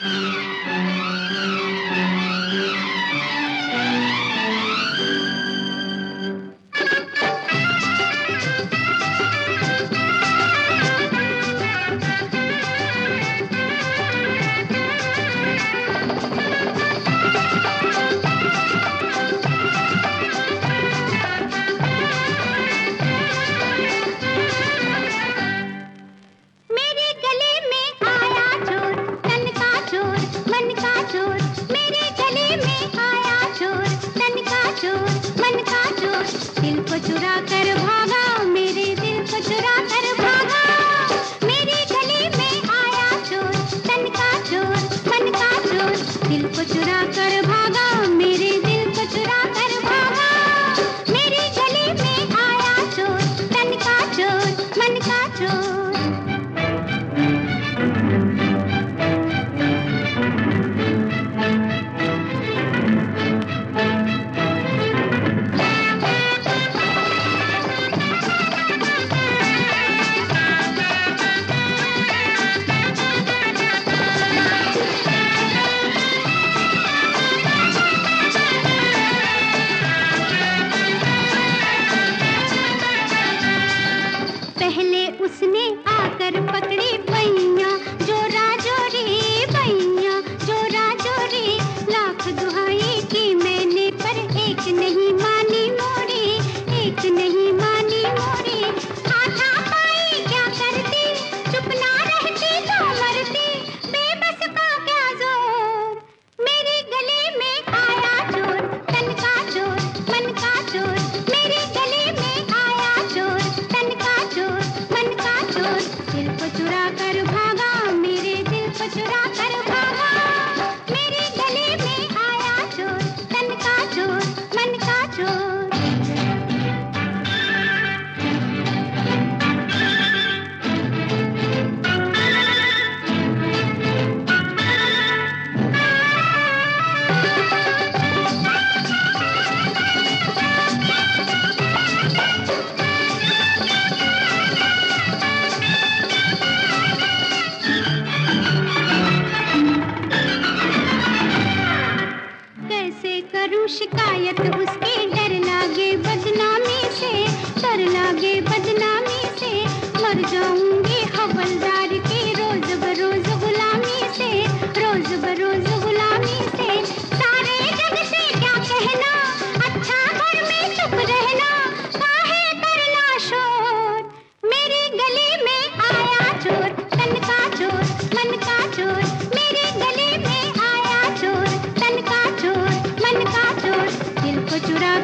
Mm-hmm. एक नहीं